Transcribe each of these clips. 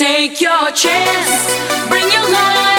Take your chance, bring your love.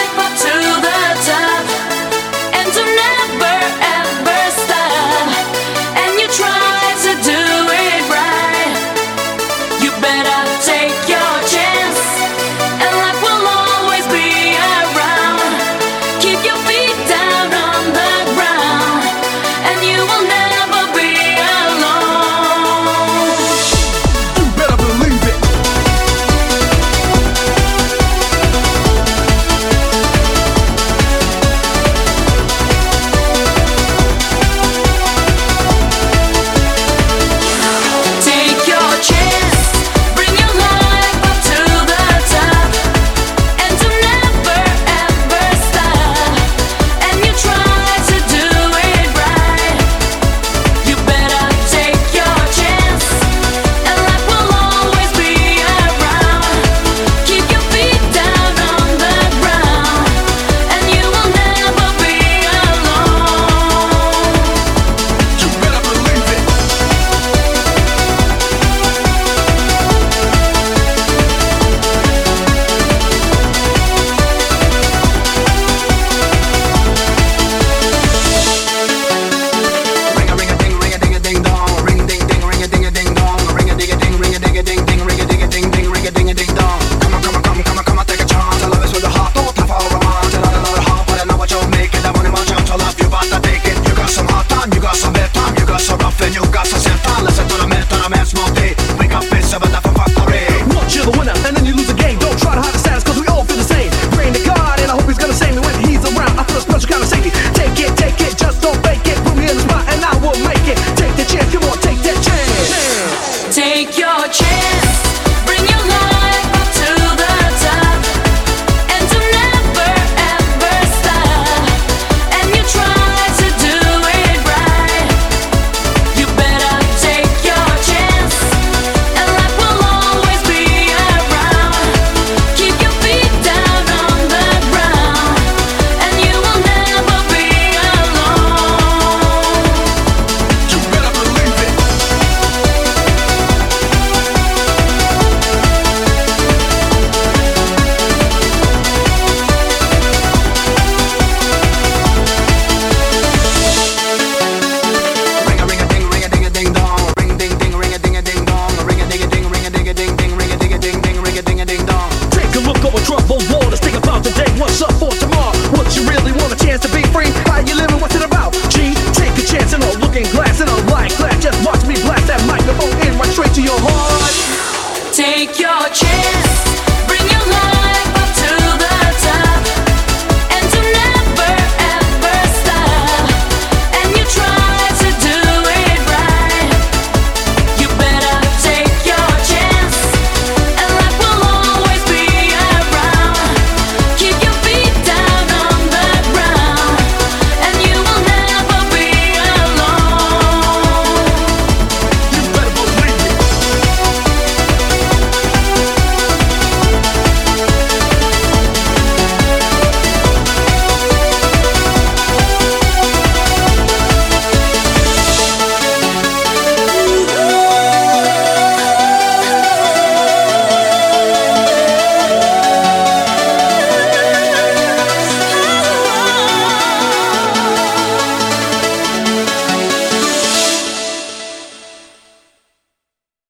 take your chance.